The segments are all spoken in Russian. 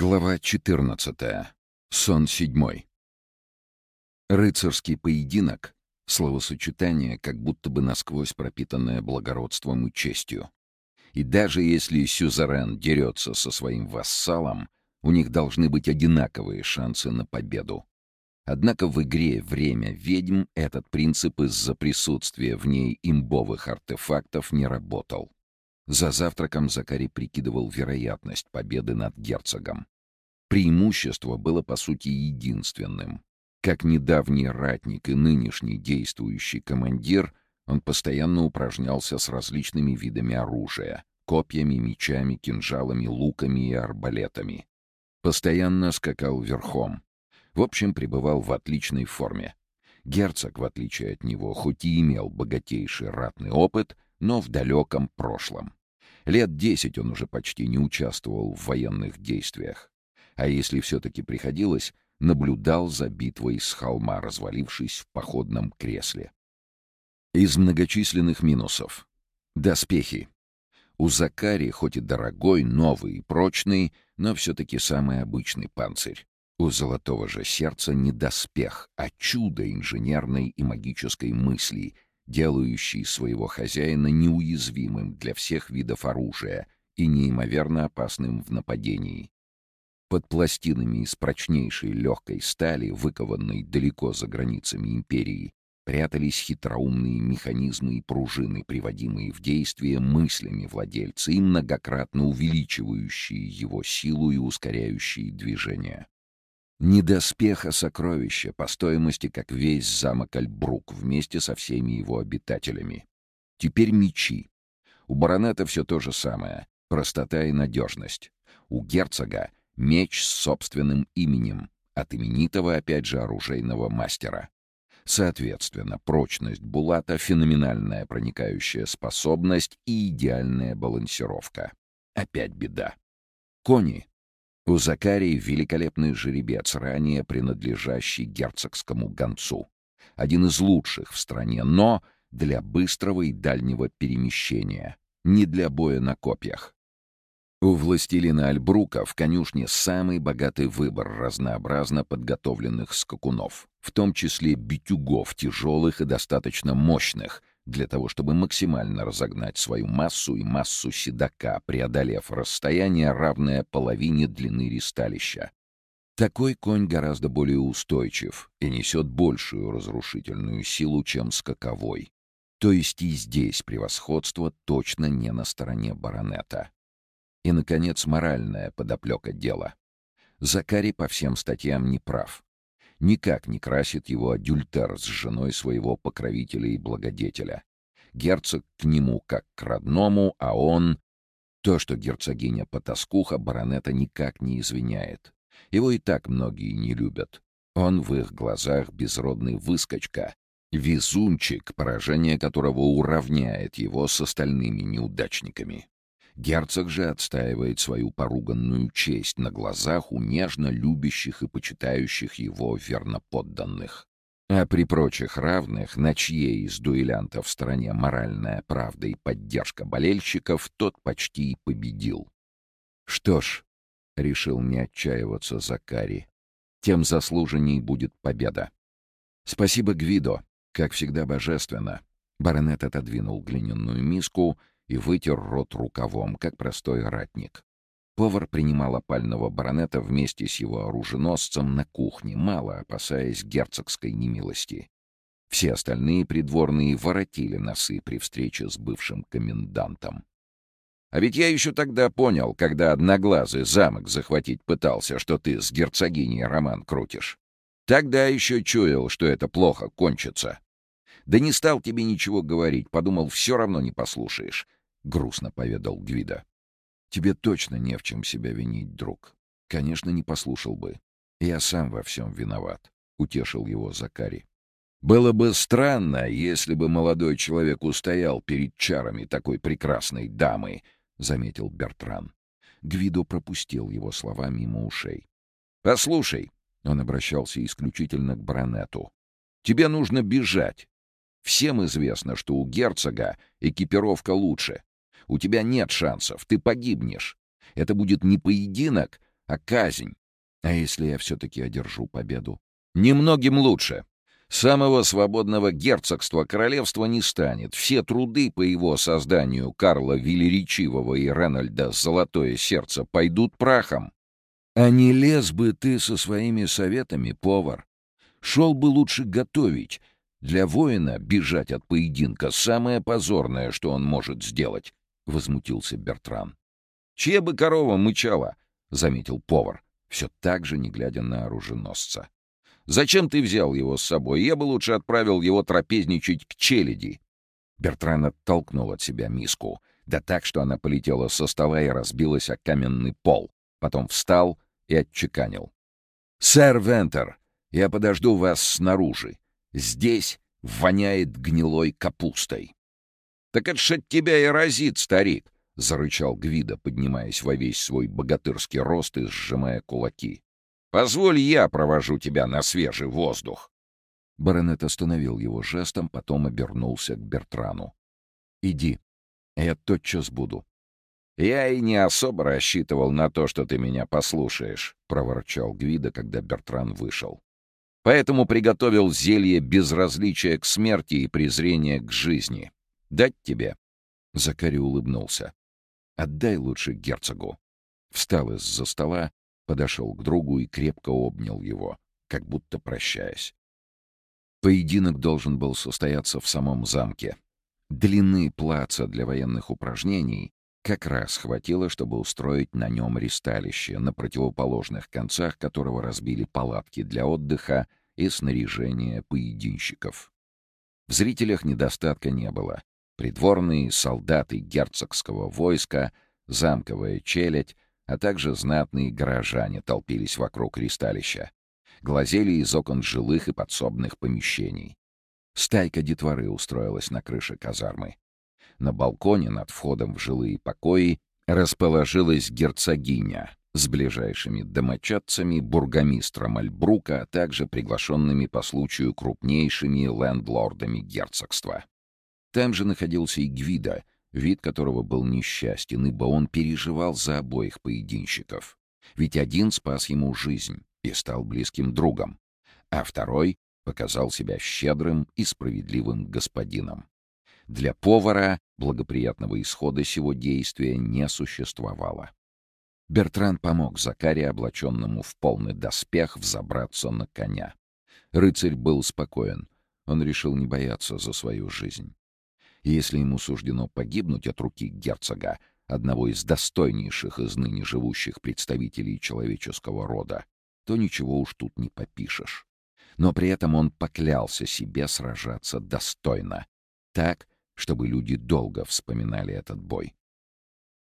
Глава 14. Сон седьмой. Рыцарский поединок — словосочетание, как будто бы насквозь пропитанное благородством и честью. И даже если сюзерен дерется со своим вассалом, у них должны быть одинаковые шансы на победу. Однако в игре «Время ведьм» этот принцип из-за присутствия в ней имбовых артефактов не работал. За завтраком Закари прикидывал вероятность победы над герцогом. Преимущество было, по сути, единственным. Как недавний ратник и нынешний действующий командир, он постоянно упражнялся с различными видами оружия — копьями, мечами, кинжалами, луками и арбалетами. Постоянно скакал верхом. В общем, пребывал в отличной форме. Герцог, в отличие от него, хоть и имел богатейший ратный опыт, но в далеком прошлом. Лет десять он уже почти не участвовал в военных действиях. А если все-таки приходилось, наблюдал за битвой с холма, развалившись в походном кресле. Из многочисленных минусов. Доспехи. У Закари, хоть и дорогой, новый и прочный, но все-таки самый обычный панцирь. У Золотого же Сердца не доспех, а чудо инженерной и магической мысли — делающий своего хозяина неуязвимым для всех видов оружия и неимоверно опасным в нападении. Под пластинами из прочнейшей легкой стали, выкованной далеко за границами империи, прятались хитроумные механизмы и пружины, приводимые в действие мыслями владельца и многократно увеличивающие его силу и ускоряющие движение. Не доспеха сокровища по стоимости, как весь замок Альбрук вместе со всеми его обитателями. Теперь мечи. У баронета все то же самое. Простота и надежность. У герцога меч с собственным именем, от именитого, опять же, оружейного мастера. Соответственно, прочность булата, феноменальная проникающая способность и идеальная балансировка. Опять беда. Кони у Закарии великолепный жеребец, ранее принадлежащий герцогскому гонцу. Один из лучших в стране, но для быстрого и дальнего перемещения, не для боя на копьях. У властелина Альбрука в конюшне самый богатый выбор разнообразно подготовленных скакунов, в том числе битюгов тяжелых и достаточно мощных, для того, чтобы максимально разогнать свою массу и массу седока, преодолев расстояние, равное половине длины ристалища. Такой конь гораздо более устойчив и несет большую разрушительную силу, чем скаковой. То есть и здесь превосходство точно не на стороне баронета. И, наконец, моральная подоплека дела. Закари по всем статьям не прав никак не красит его адюльтер с женой своего покровителя и благодетеля. Герцог к нему как к родному, а он... То, что герцогиня потаскуха, баронета никак не извиняет. Его и так многие не любят. Он в их глазах безродный выскочка, везунчик, поражение которого уравняет его с остальными неудачниками. Герцог же отстаивает свою поруганную честь на глазах у нежно любящих и почитающих его верноподданных. А при прочих равных, на чьей из дуэлянтов в стороне моральная правда и поддержка болельщиков, тот почти и победил. Что ж, — решил не отчаиваться Закари, — тем заслуженней будет победа. Спасибо Гвидо, как всегда божественно. Баронет отодвинул глиняную миску — и вытер рот рукавом, как простой ратник. Повар принимал опального баронета вместе с его оруженосцем на кухне, мало опасаясь герцогской немилости. Все остальные придворные воротили носы при встрече с бывшим комендантом. «А ведь я еще тогда понял, когда одноглазый замок захватить пытался, что ты с герцогиней роман крутишь. Тогда еще чуял, что это плохо кончится. Да не стал тебе ничего говорить, подумал, все равно не послушаешь. — грустно поведал Гвида. «Тебе точно не в чем себя винить, друг. Конечно, не послушал бы. Я сам во всем виноват», — утешил его Закари. «Было бы странно, если бы молодой человек устоял перед чарами такой прекрасной дамы», — заметил Бертран. Гвидо пропустил его слова мимо ушей. «Послушай», — он обращался исключительно к баронету, — «тебе нужно бежать. Всем известно, что у герцога экипировка лучше. У тебя нет шансов, ты погибнешь. Это будет не поединок, а казнь. А если я все-таки одержу победу? Немногим лучше. Самого свободного герцогства королевства не станет. Все труды по его созданию Карла Велеречивого и Ренальда «Золотое сердце» пойдут прахом. А не лез бы ты со своими советами, повар. Шел бы лучше готовить. Для воина бежать от поединка — самое позорное, что он может сделать, — возмутился Бертран. «Чья бы корова мычала?» — заметил повар, все так же не глядя на оруженосца. Зачем ты взял его с собой? Я бы лучше отправил его трапезничать к челяди». Бертран оттолкнул от себя миску, да так, что она полетела со стола и разбилась о каменный пол. Потом встал и отчеканил. «Сэр Вентер, я подожду вас снаружи. Здесь воняет гнилой капустой». «Так это ж от тебя и разит, старик!» — зарычал Гвида, поднимаясь во весь свой богатырский рост и сжимая кулаки. Позволь, я провожу тебя на свежий воздух!» Баронет остановил его жестом, потом обернулся к Бертрану. «Иди, я тотчас буду». «Я и не особо рассчитывал на то, что ты меня послушаешь», — проворчал Гвида, когда Бертран вышел. «Поэтому приготовил зелье безразличия к смерти и презрения к жизни. Дать тебе?» Закари улыбнулся. «Отдай лучше герцогу». Встал из-за стола подошел к другу и крепко обнял его, как будто прощаясь. Поединок должен был состояться в самом замке. Длины плаца для военных упражнений как раз хватило, чтобы устроить на нем ристалище, на противоположных концах которого разбили палатки для отдыха и снаряжения поединщиков. В зрителях недостатка не было. Придворные солдаты герцогского войска, замковая челядь а также знатные горожане толпились вокруг ристалища. Глазели из окон жилых и подсобных помещений. Стайка детворы устроилась на крыше казармы. На балконе над входом в жилые покои расположилась герцогиня с ближайшими домочадцами, бургомистром Альбрука, а также приглашенными по случаю крупнейшими лендлордами герцогства. Там же находился и Гвида, вид которого был несчастен, ибо он переживал за обоих поединщиков. Ведь один спас ему жизнь и стал близким другом, а второй показал себя щедрым и справедливым господином. Для повара благоприятного исхода сего действия не существовало. Бертран помог Закаре, облаченному в полный доспех, взобраться на коня. Рыцарь был спокоен. Он решил не бояться за свою жизнь если ему суждено погибнуть от руки герцога, одного из достойнейших из ныне живущих представителей человеческого рода, то ничего уж тут не попишешь. Но при этом он поклялся себе сражаться достойно, так, чтобы люди долго вспоминали этот бой.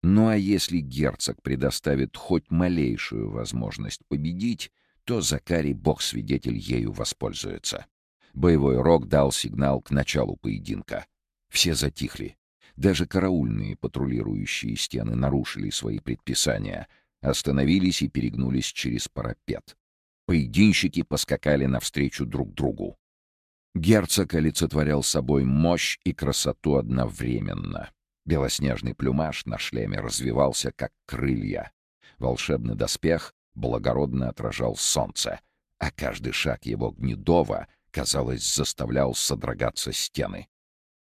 Ну а если герцог предоставит хоть малейшую возможность победить, то Закарий, бог-свидетель, ею воспользуется. Боевой рог дал сигнал к началу поединка — все затихли. Даже караульные, патрулирующие стены, нарушили свои предписания, остановились и перегнулись через парапет. Поединщики поскакали навстречу друг другу. Герцог олицетворял собой мощь и красоту одновременно. Белоснежный плюмаж на шлеме развивался, как крылья. Волшебный доспех благородно отражал солнце, а каждый шаг его гнедова, казалось, заставлял содрогаться стены.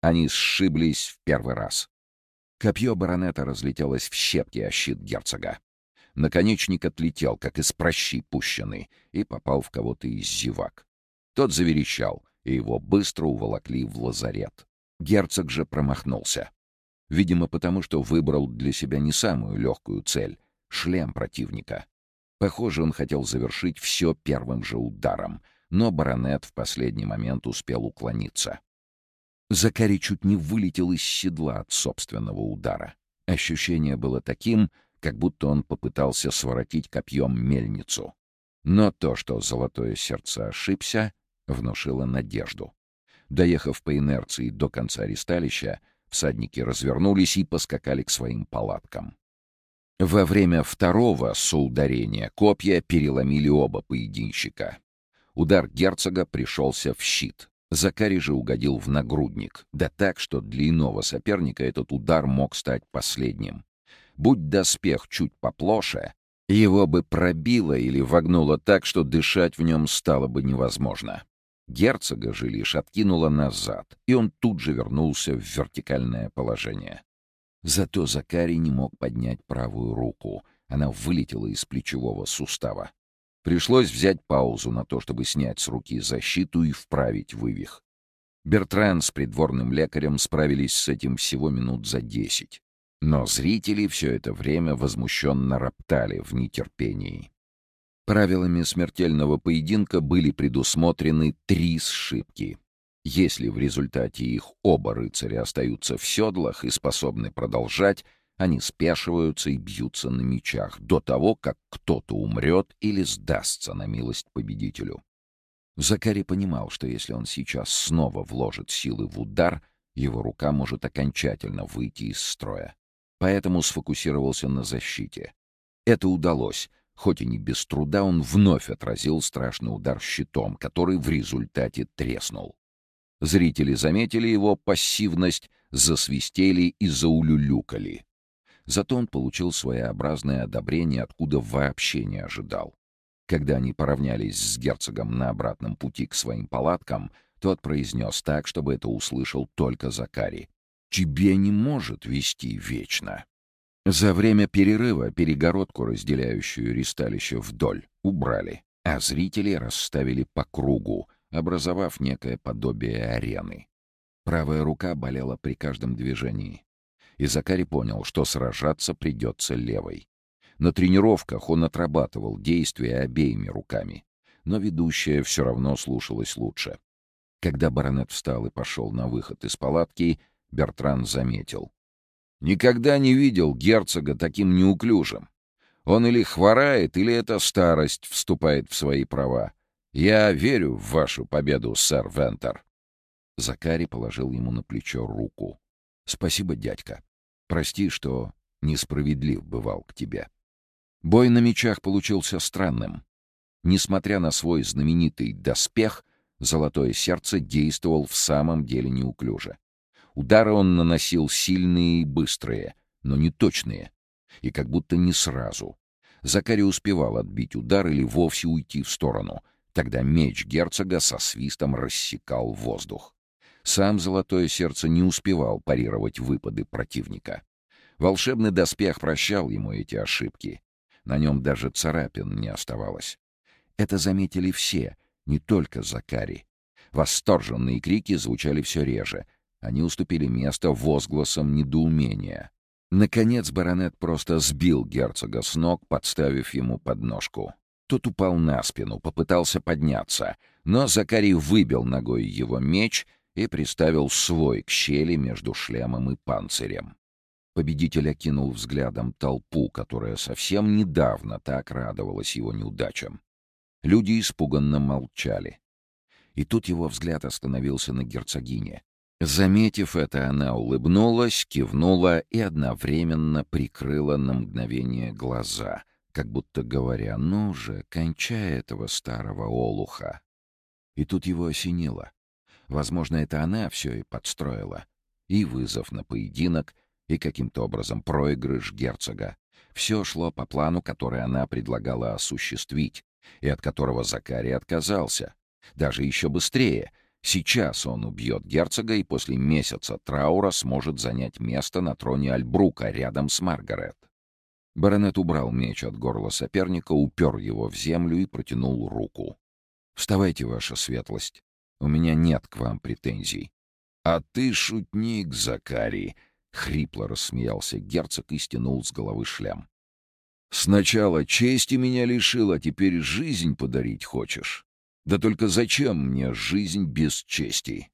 Они сшиблись в первый раз. Копье баронета разлетелось в щепки о щит герцога. Наконечник отлетел, как из прощи пущенный, и попал в кого-то из зевак. Тот заверещал, и его быстро уволокли в лазарет. Герцог же промахнулся. Видимо, потому что выбрал для себя не самую легкую цель — шлем противника. Похоже, он хотел завершить все первым же ударом, но баронет в последний момент успел уклониться. Закари чуть не вылетел из седла от собственного удара. Ощущение было таким, как будто он попытался своротить копьем мельницу. Но то, что золотое сердце ошибся, внушило надежду. Доехав по инерции до конца ристалища, всадники развернулись и поскакали к своим палаткам. Во время второго соударения копья переломили оба поединщика. Удар герцога пришелся в щит, Закари же угодил в нагрудник, да так, что для иного соперника этот удар мог стать последним. Будь доспех чуть поплоше, Его бы пробило или вогнуло так, что дышать в нем стало бы невозможно. Герцога же лишь откинуло назад, и он тут же вернулся в вертикальное положение. Зато Закарий не мог поднять правую руку. Она вылетела из плечевого сустава. Пришлось взять паузу на то, чтобы снять с руки защиту и вправить вывих. Бертран с придворным лекарем справились с этим всего минут за десять. Но зрители все это время возмущенно роптали в нетерпении. Правилами смертельного поединка были предусмотрены три сшибки. Если в результате их оба рыцаря остаются в седлах и способны продолжать, они спешиваются и бьются на мечах до того, как кто-то умрет или сдастся на милость победителю. Закари понимал, что если он сейчас снова вложит силы в удар, его рука может окончательно выйти из строя. Поэтому сфокусировался на защите. Это удалось, хоть и не без труда он вновь отразил страшный удар щитом, который в результате треснул. Зрители заметили его пассивность, засвистели и заулюлюкали. Зато он получил своеобразное одобрение, откуда вообще не ожидал. Когда они поравнялись с герцогом на обратном пути к своим палаткам, тот произнес так, чтобы это услышал только Закари. «Тебе не может вести вечно». За время перерыва перегородку, разделяющую ристалище вдоль, убрали, а зрители расставили по кругу, образовав некое подобие арены. Правая рука болела при каждом движении и Закари понял, что сражаться придется левой. На тренировках он отрабатывал действия обеими руками, но ведущая все равно слушалась лучше. Когда баронет встал и пошел на выход из палатки, Бертран заметил. «Никогда не видел герцога таким неуклюжим. Он или хворает, или эта старость вступает в свои права. Я верю в вашу победу, сэр Вентер». Закари положил ему на плечо руку. «Спасибо, дядька. Прости, что несправедлив бывал к тебе. Бой на мечах получился странным. Несмотря на свой знаменитый доспех, золотое сердце действовал в самом деле неуклюже. Удары он наносил сильные и быстрые, но не точные, и как будто не сразу. Закари успевал отбить удар или вовсе уйти в сторону. Тогда меч герцога со свистом рассекал воздух. Сам Золотое Сердце не успевал парировать выпады противника. Волшебный доспех прощал ему эти ошибки. На нем даже царапин не оставалось. Это заметили все, не только Закари. Восторженные крики звучали все реже. Они уступили место возгласам недоумения. Наконец баронет просто сбил герцога с ног, подставив ему подножку. Тот упал на спину, попытался подняться, но Закарий выбил ногой его меч — и приставил свой к щели между шлемом и панцирем. Победитель окинул взглядом толпу, которая совсем недавно так радовалась его неудачам. Люди испуганно молчали. И тут его взгляд остановился на герцогине. Заметив это, она улыбнулась, кивнула и одновременно прикрыла на мгновение глаза, как будто говоря, «Ну же, кончай этого старого олуха». И тут его осенило. Возможно, это она все и подстроила. И вызов на поединок, и каким-то образом проигрыш герцога. Все шло по плану, который она предлагала осуществить, и от которого Закарий отказался. Даже еще быстрее. Сейчас он убьет герцога и после месяца траура сможет занять место на троне Альбрука рядом с Маргарет. Баронет убрал меч от горла соперника, упер его в землю и протянул руку. «Вставайте, ваша светлость. У меня нет к вам претензий. — А ты шутник, Закарий! — хрипло рассмеялся герцог и стянул с головы шлем. — Сначала чести меня лишил, а теперь жизнь подарить хочешь? Да только зачем мне жизнь без чести?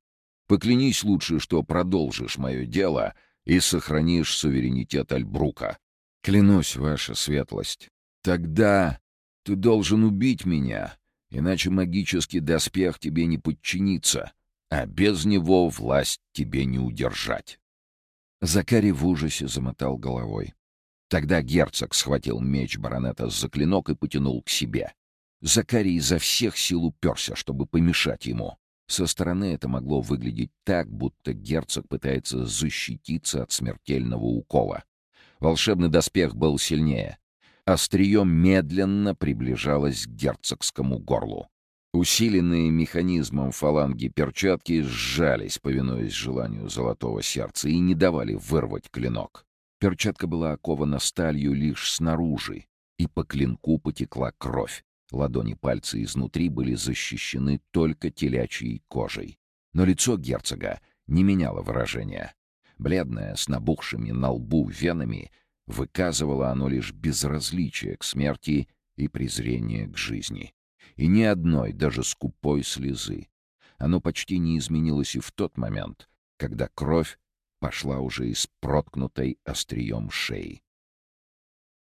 Поклянись лучше, что продолжишь мое дело и сохранишь суверенитет Альбрука. Клянусь, ваша светлость. Тогда ты должен убить меня, иначе магический доспех тебе не подчинится, а без него власть тебе не удержать. Закари в ужасе замотал головой. Тогда герцог схватил меч баронета за клинок и потянул к себе. Закари изо всех сил уперся, чтобы помешать ему. Со стороны это могло выглядеть так, будто герцог пытается защититься от смертельного укола. Волшебный доспех был сильнее. Острие медленно приближалось к герцогскому горлу. Усиленные механизмом фаланги перчатки сжались, повинуясь желанию золотого сердца, и не давали вырвать клинок. Перчатка была окована сталью лишь снаружи, и по клинку потекла кровь. Ладони пальцы изнутри были защищены только телячьей кожей. Но лицо герцога не меняло выражения. Бледное, с набухшими на лбу венами, выказывало оно лишь безразличие к смерти и презрение к жизни. И ни одной, даже скупой слезы. Оно почти не изменилось и в тот момент, когда кровь пошла уже из проткнутой острием шеи.